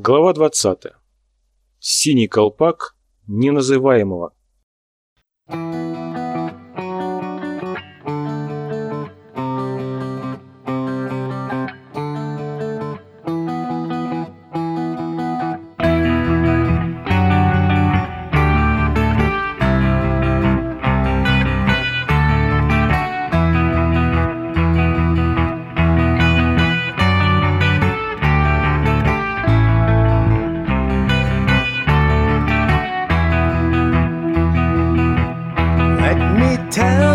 Глава 20. Синий колпак неназываемого. Tell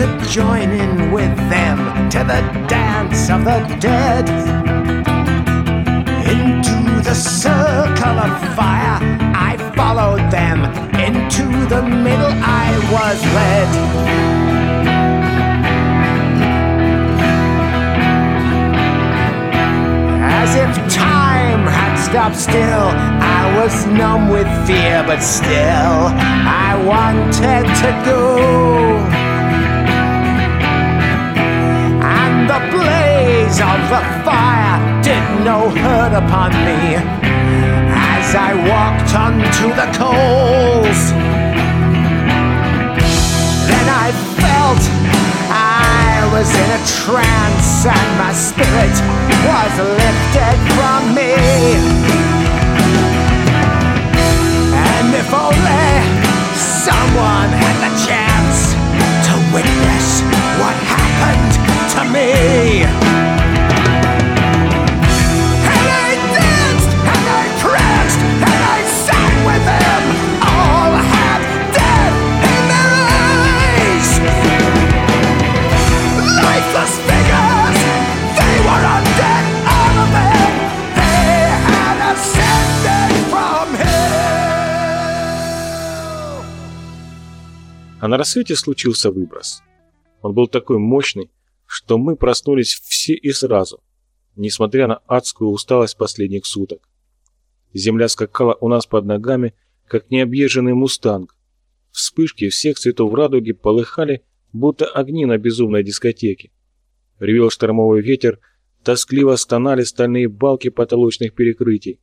to join in with them to the dance of the dead. Into the circle of fire, I followed them. Into the middle, I was led. As if time had stopped still, I was numb with fear, but still I wanted to go. Of the fire did no hurt upon me as I walked onto the coals. Then I felt I was in a trance and my spirit was lifted from me. And if only someone had the chance to witness what happened to me. А на рассвете случился выброс. Он был такой мощный, что мы проснулись все и сразу, несмотря на адскую усталость последних суток. Земля скакала у нас под ногами, как необъезженный мустанг. Вспышки всех цветов радуги полыхали, будто огни на безумной дискотеке. Ревел штормовой ветер, тоскливо стонали стальные балки потолочных перекрытий,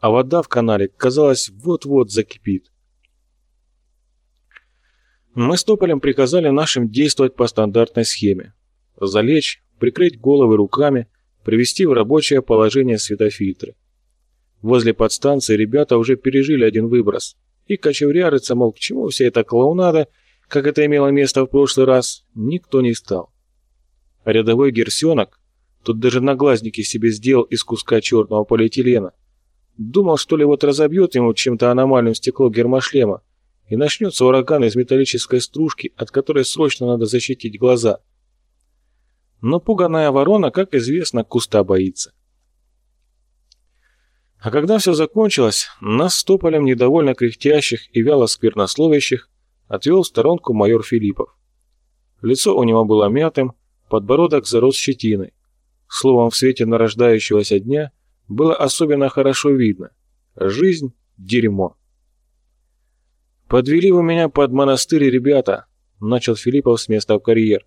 а вода в канале, казалось, вот-вот закипит. Мы с Тополем приказали нашим действовать по стандартной схеме. Залечь, прикрыть головы руками, привести в рабочее положение светофильтры. Возле подстанции ребята уже пережили один выброс, и кочевряриться, мол, к чему вся эта клоунада, как это имело место в прошлый раз, никто не стал. А рядовой герсенок, тут даже наглазники себе сделал из куска черного полиэтилена, думал, что ли вот разобьет ему чем-то аномальным стекло гермошлема, и начнется ураган из металлической стружки, от которой срочно надо защитить глаза. Но пуганая ворона, как известно, куста боится. А когда все закончилось, нас с тополем недовольно кряхтящих и вяло сквернословящих отвел в сторонку майор Филиппов. Лицо у него было мятым, подбородок зарос щетиной. Словом, в свете нарождающегося дня было особенно хорошо видно. Жизнь – дерьмо. «Подвели вы меня под монастырь, ребята», – начал Филиппов с места в карьер.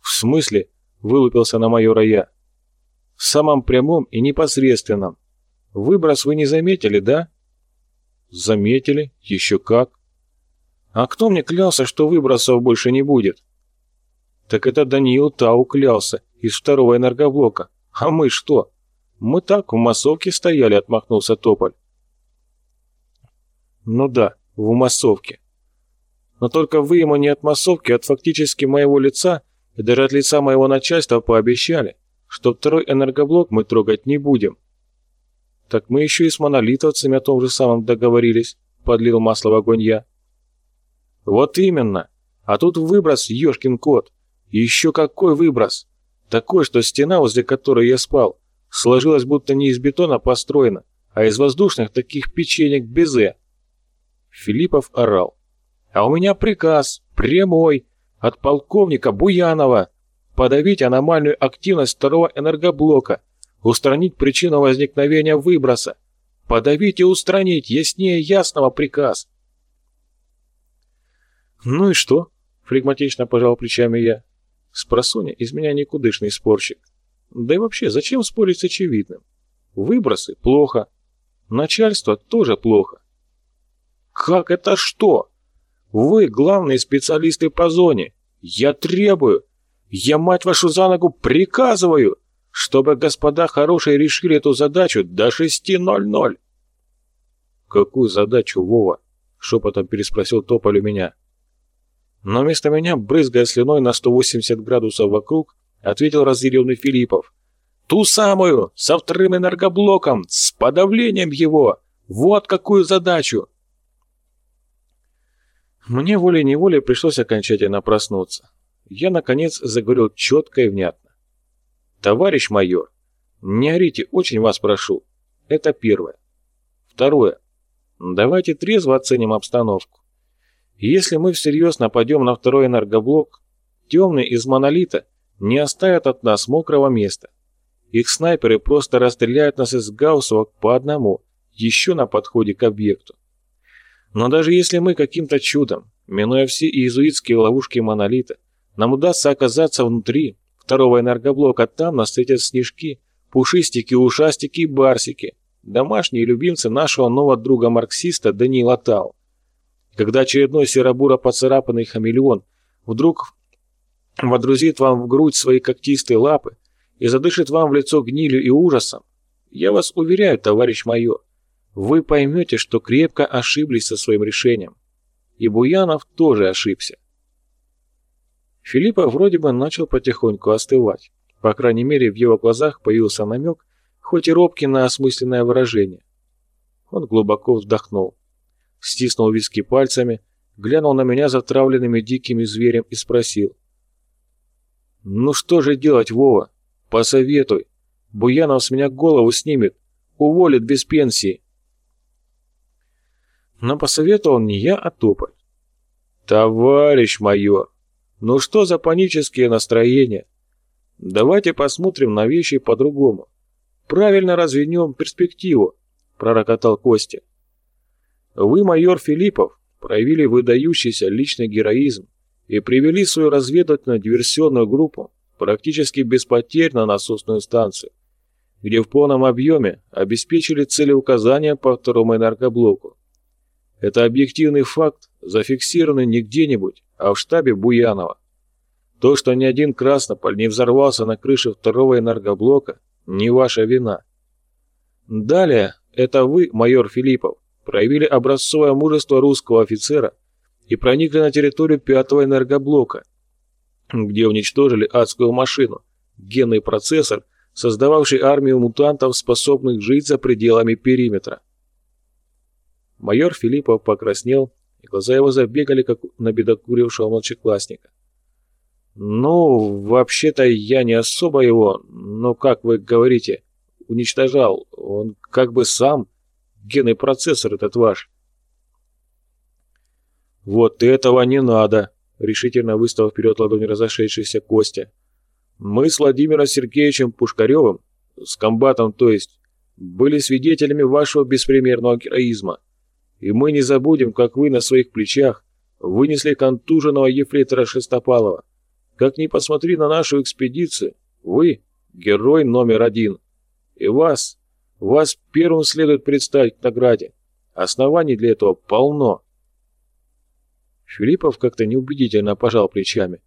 «В смысле?» – вылупился на майора я. «В самом прямом и непосредственном. Выброс вы не заметили, да?» «Заметили? Еще как!» «А кто мне клялся, что выбросов больше не будет?» «Так это Даниил Тау клялся из второго энергоблока. А мы что?» «Мы так в массовке стояли», — отмахнулся Тополь. Ну да, в массовке. Но только вы ему не от массовки, а от фактически моего лица и даже от лица моего начальства пообещали, что второй энергоблок мы трогать не будем. Так мы еще и с монолитовцами о том же самом договорились, подлил масло в огонь я. Вот именно. А тут выброс, ешкин кот. Еще какой выброс? Такой, что стена, возле которой я спал, сложилась будто не из бетона построена, а из воздушных таких печенек безе. Филиппов орал. А у меня приказ, прямой, от полковника Буянова, подавить аномальную активность второго энергоблока, устранить причину возникновения выброса, подавить и устранить, яснее ясного приказ. «Ну и что?» — флегматично пожал плечами я. «Спросоня из меня никудышный спорщик. Да и вообще, зачем спорить с очевидным? Выбросы — плохо. Начальство тоже плохо. Как это что? Вы главные специалисты по зоне. Я требую, я, мать вашу, за ногу приказываю, чтобы господа хорошие решили эту задачу до 6.00. Какую задачу, Вова? Шепотом переспросил Тополь у меня. Но вместо меня, брызгая слюной на 180 градусов вокруг, ответил разъяренный Филиппов. «Ту самую, со вторым энергоблоком, с подавлением его! Вот какую задачу!» Мне волей-неволей пришлось окончательно проснуться. Я, наконец, заговорил четко и внятно. «Товарищ майор, не орите, очень вас прошу. Это первое. Второе. Давайте трезво оценим обстановку. Если мы всерьез нападем на второй энергоблок, темные из монолита не оставят от нас мокрого места. Их снайперы просто расстреляют нас из гауссовок по одному, еще на подходе к объекту. Но даже если мы каким-то чудом, минуя все иезуитские ловушки монолита, нам удастся оказаться внутри второго энергоблока, там нас встретят снежки, пушистики, ушастики и барсики, домашние любимцы нашего нового друга-марксиста Даниила Тау. Когда очередной серобуро поцарапанный хамелеон вдруг водрузит вам в грудь свои когтистые лапы и задышит вам в лицо гнилью и ужасом, я вас уверяю, товарищ майор, вы поймете, что крепко ошиблись со своим решением. И Буянов тоже ошибся. Филиппа вроде бы начал потихоньку остывать. По крайней мере, в его глазах появился намек, хоть и робкий на осмысленное выражение. Он глубоко вздохнул, стиснул виски пальцами, глянул на меня затравленными дикими зверем и спросил. «Ну что же делать, Вова? Посоветуй. Буянов с меня голову снимет, уволит без пенсии». Но посоветовал не я, а Тополь. «Товарищ майор, ну что за панические настроения? Давайте посмотрим на вещи по-другому. Правильно развернем перспективу», — пророкотал Костя. «Вы, майор Филиппов, проявили выдающийся личный героизм и привели свою разведывательную диверсионную группу практически без потерь на насосную станцию, где в полном объеме обеспечили целеуказания по второму энергоблоку. Это объективный факт, зафиксированный не где-нибудь, а в штабе Буянова. То, что ни один Краснополь не взорвался на крыше второго энергоблока, не ваша вина. Далее, это вы, майор Филиппов, проявили образцовое мужество русского офицера и проникли на территорию пятого энергоблока, где уничтожили адскую машину, генный процессор, создававший армию мутантов, способных жить за пределами периметра. Майор Филиппов покраснел, и глаза его забегали, как на бедокурившего младшеклассника. «Ну, вообще-то я не особо его, но, как вы говорите, уничтожал. Он как бы сам, генный процессор этот ваш». «Вот этого не надо», — решительно выставил вперед ладонь разошедшийся Костя. «Мы с Владимиром Сергеевичем Пушкаревым, с комбатом, то есть, были свидетелями вашего беспримерного героизма. И мы не забудем, как вы на своих плечах вынесли контуженного ефрейтора Шестопалова. Как ни посмотри на нашу экспедицию, вы — герой номер один. И вас, вас первым следует представить к награде. Оснований для этого полно. Филиппов как-то неубедительно пожал плечами.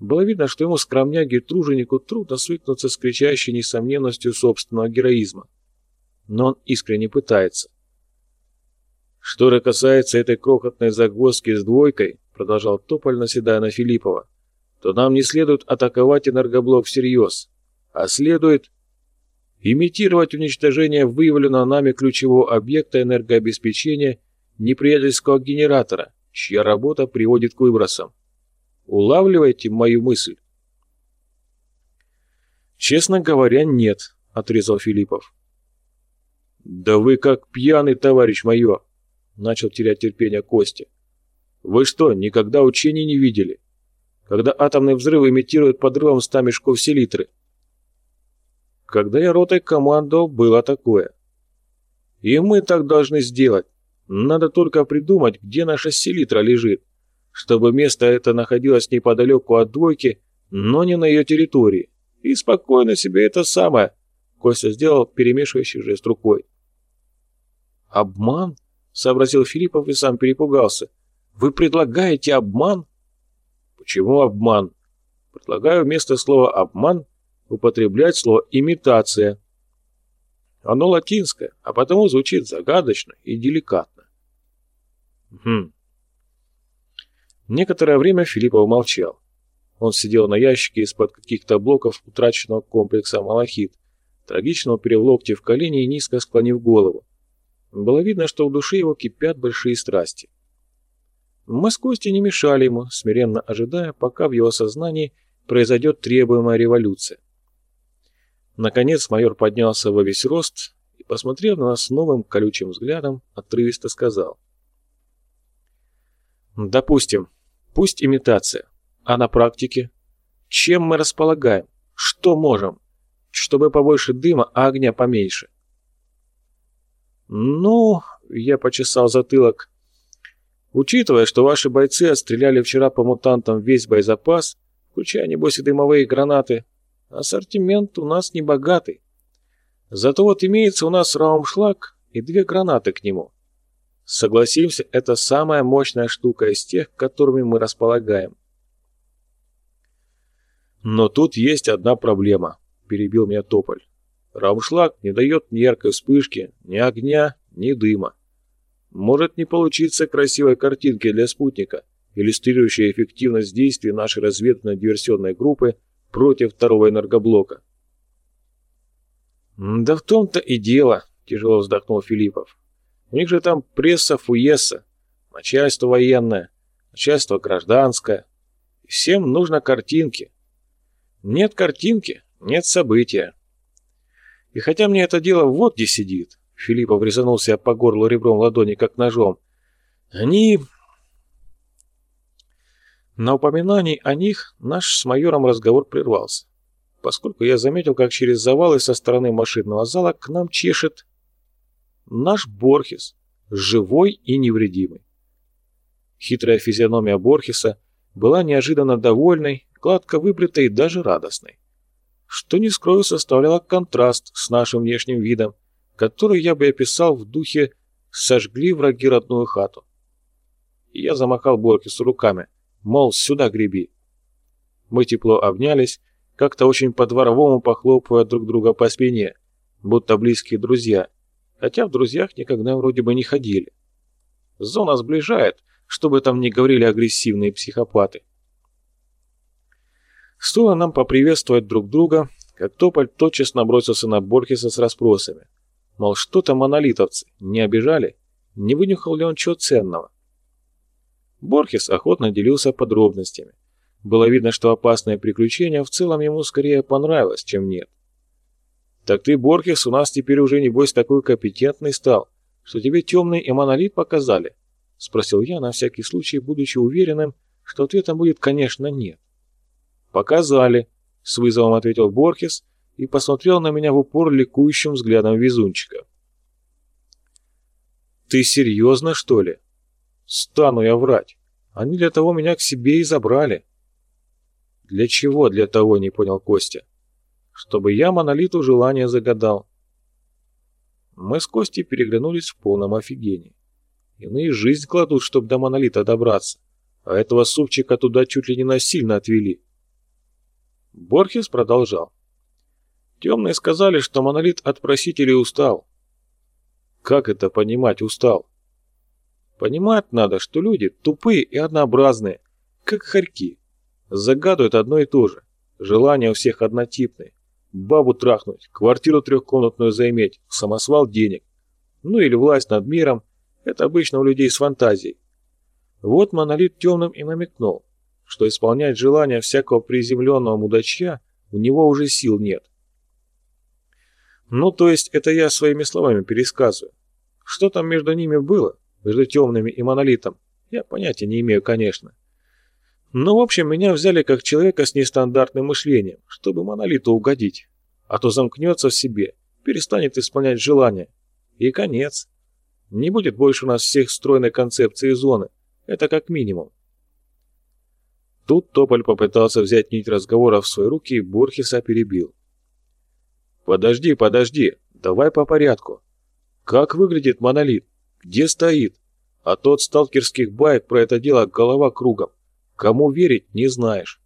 Было видно, что ему скромняге труженику трудно свыкнуться с кричащей несомненностью собственного героизма. Но он искренне пытается. Что же касается этой крохотной загвоздки с двойкой, продолжал Тополь, наседая на Филиппова, то нам не следует атаковать энергоблок всерьез, а следует имитировать уничтожение выявленного нами ключевого объекта энергообеспечения неприятельского генератора, чья работа приводит к выбросам. Улавливаете мою мысль? «Честно говоря, нет», — отрезал Филиппов. «Да вы как пьяный, товарищ майор!» — начал терять терпение Костя. «Вы что, никогда учений не видели? Когда атомные взрывы имитируют подрывом ста мешков селитры?» «Когда я ротой командовал, было такое. И мы так должны сделать. Надо только придумать, где наша селитра лежит, чтобы место это находилось неподалеку от двойки, но не на ее территории. И спокойно себе это самое. Костя сделал перемешивающий жест рукой. «Обман?» — сообразил Филиппов и сам перепугался. «Вы предлагаете обман?» «Почему обман?» «Предлагаю вместо слова «обман» употреблять слово «имитация». Оно латинское, а потому звучит загадочно и деликатно. Хм. Некоторое время Филиппов молчал. Он сидел на ящике из-под каких-то блоков утраченного комплекса «Малахит», трагично перевлокти в колени и низко склонив голову. Было видно, что в душе его кипят большие страсти. Мы не мешали ему, смиренно ожидая, пока в его сознании произойдет требуемая революция. Наконец майор поднялся во весь рост и, посмотрев на нас новым колючим взглядом, отрывисто сказал. «Допустим, пусть имитация, а на практике? Чем мы располагаем? Что можем? Чтобы побольше дыма, а огня поменьше?» «Ну...» — я почесал затылок. «Учитывая, что ваши бойцы отстреляли вчера по мутантам весь боезапас, включая, небось, и дымовые гранаты, ассортимент у нас не богатый. Зато вот имеется у нас раумшлаг и две гранаты к нему. Согласимся, это самая мощная штука из тех, которыми мы располагаем. Но тут есть одна проблема, перебил меня Тополь. Раумшлаг не дает ни яркой вспышки, ни огня, ни дыма. Может не получиться красивой картинки для спутника, иллюстрирующей эффективность действий нашей разведывательно-диверсионной группы против второго энергоблока. «Да в том-то и дело», — тяжело вздохнул Филиппов. «У них же там пресса фуеса, начальство военное, начальство гражданское. Всем нужно картинки. Нет картинки, нет события. И хотя мне это дело вот где сидит, Филиппов резанулся по горлу ребром ладони, как ножом, они... На упоминании о них наш с майором разговор прервался, поскольку я заметил, как через завалы со стороны машинного зала к нам чешет наш Борхес, живой и невредимый. Хитрая физиономия Борхеса была неожиданно довольной, гладко выбритой и даже радостной что, не скрою, составляло контраст с нашим внешним видом, который я бы описал в духе «сожгли враги родную хату». Я замахал Боркису руками, мол, сюда греби. Мы тепло обнялись, как-то очень по-дворовому похлопывая друг друга по спине, будто близкие друзья, хотя в друзьях никогда вроде бы не ходили. Зона сближает, чтобы там не говорили агрессивные психопаты. Стоило нам поприветствовать друг друга, как Тополь тотчас набросился на Борхеса с расспросами. Мол, что там монолитовцы, не обижали? Не вынюхал ли он чего ценного? Борхес охотно делился подробностями. Было видно, что опасное приключение в целом ему скорее понравилось, чем нет. «Так ты, Борхес, у нас теперь уже, небось, такой компетентный стал, что тебе темный и монолит показали?» — спросил я, на всякий случай, будучи уверенным, что ответом будет, конечно, нет. «Показали», — с вызовом ответил Борхес и посмотрел на меня в упор ликующим взглядом везунчика. «Ты серьезно, что ли?» «Стану я врать. Они для того меня к себе и забрали». «Для чего для того?» — не понял Костя. «Чтобы я монолиту желание загадал». Мы с Костей переглянулись в полном офигении. Иные жизнь кладут, чтобы до монолита добраться, а этого супчика туда чуть ли не насильно отвели. Борхес продолжал. Темные сказали, что монолит от просителей устал. Как это понимать устал? Понимать надо, что люди тупые и однообразные, как хорьки. Загадывают одно и то же. Желания у всех однотипные. Бабу трахнуть, квартиру трехкомнатную заиметь, самосвал денег. Ну или власть над миром. Это обычно у людей с фантазией. Вот монолит темным и намекнул, что исполнять желания всякого приземленного мудачья у него уже сил нет. Ну, то есть это я своими словами пересказываю. Что там между ними было, между темными и монолитом, я понятия не имею, конечно. Но, в общем, меня взяли как человека с нестандартным мышлением, чтобы монолиту угодить. А то замкнется в себе, перестанет исполнять желания. И конец. Не будет больше у нас всех стройной концепции зоны. Это как минимум. Тут Тополь попытался взять нить разговора в свои руки и Борхеса перебил. «Подожди, подожди, давай по порядку. Как выглядит монолит? Где стоит? А тот сталкерских баек про это дело голова кругом. Кому верить, не знаешь».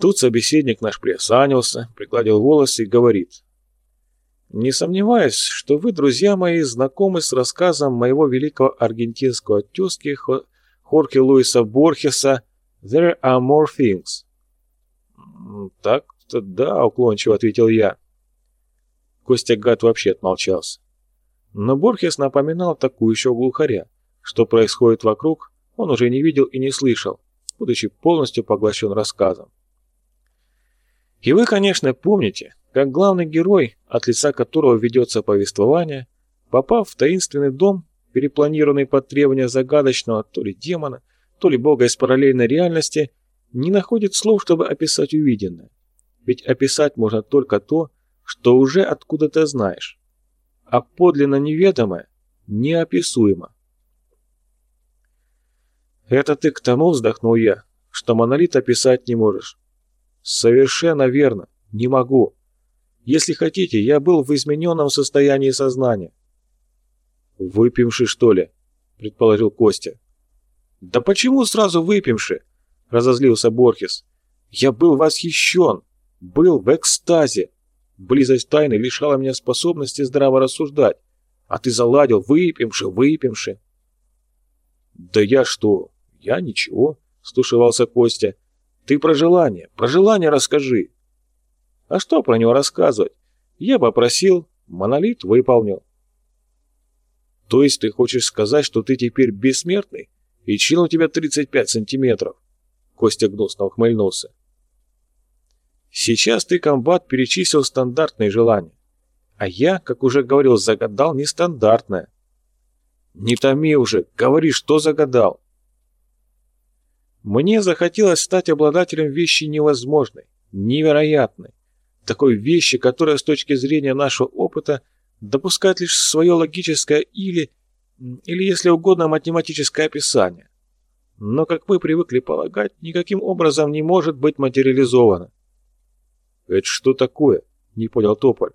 Тут собеседник наш приосанился, пригладил волосы и говорит. «Не сомневаюсь, что вы, друзья мои, знакомы с рассказом моего великого аргентинского тезки Хорхе Луиса Борхеса «There are more things». «Так-то да», — уклончиво ответил я. Костя Гад вообще отмолчался. Но Борхес напоминал такую еще глухаря. Что происходит вокруг, он уже не видел и не слышал, будучи полностью поглощен рассказом. И вы, конечно, помните, как главный герой, от лица которого ведется повествование, попав в таинственный дом, перепланированный под требования загадочного то ли демона, то ли бога из параллельной реальности, не находит слов, чтобы описать увиденное. Ведь описать можно только то, что уже откуда-то знаешь. А подлинно неведомое неописуемо. «Это ты к тому, — вздохнул я, — что монолит описать не можешь». «Совершенно верно, не могу. Если хотите, я был в измененном состоянии сознания. «Выпивший, что ли?» — предположил Костя. «Да почему сразу выпивший?» — разозлился Борхес. «Я был восхищен, был в экстазе. Близость тайны лишала меня способности здраво рассуждать, а ты заладил, выпивший, выпивший». «Да я что? Я ничего», — стушевался Костя. «Ты про желание, про желание расскажи». «А что про него рассказывать? Я попросил, монолит выполнил». То есть ты хочешь сказать, что ты теперь бессмертный? И чин у тебя 35 сантиметров?» Костя гнусно ухмыльнулся. «Сейчас ты, комбат, перечислил стандартные желания. А я, как уже говорил, загадал нестандартное». «Не томи уже, говори, что загадал». Мне захотелось стать обладателем вещи невозможной, невероятной. Такой вещи, которая с точки зрения нашего опыта – допускает лишь свое логическое или, или если угодно, математическое описание. Но, как мы привыкли полагать, никаким образом не может быть материализовано. «Это что такое?» — не понял Тополь.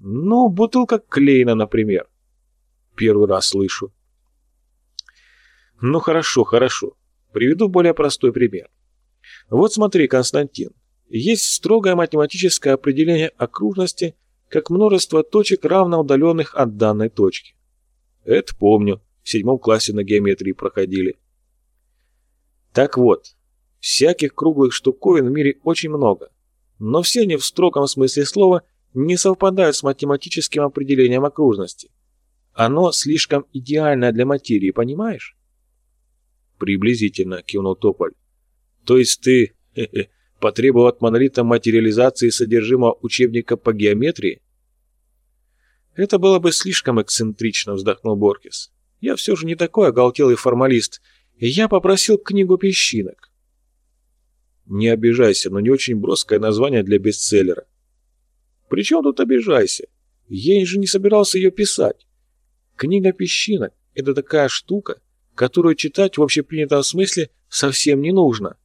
«Ну, бутылка Клейна, например». «Первый раз слышу». «Ну, хорошо, хорошо. Приведу более простой пример. Вот смотри, Константин, есть строгое математическое определение окружности как множество точек, равно удаленных от данной точки. Это помню, в седьмом классе на геометрии проходили. Так вот, всяких круглых штуковин в мире очень много, но все они в строгом смысле слова не совпадают с математическим определением окружности. Оно слишком идеальное для материи, понимаешь? Приблизительно, кивнул Тополь. То есть ты потребовал от монолита материализации содержимого учебника по геометрии? Это было бы слишком эксцентрично, вздохнул Боркис. Я все же не такой оголтелый формалист, я попросил книгу песчинок. Не обижайся, но не очень броское название для бестселлера. При чем тут обижайся? Я же не собирался ее писать. Книга песчинок — это такая штука, которую читать в общепринятом смысле совсем не нужно.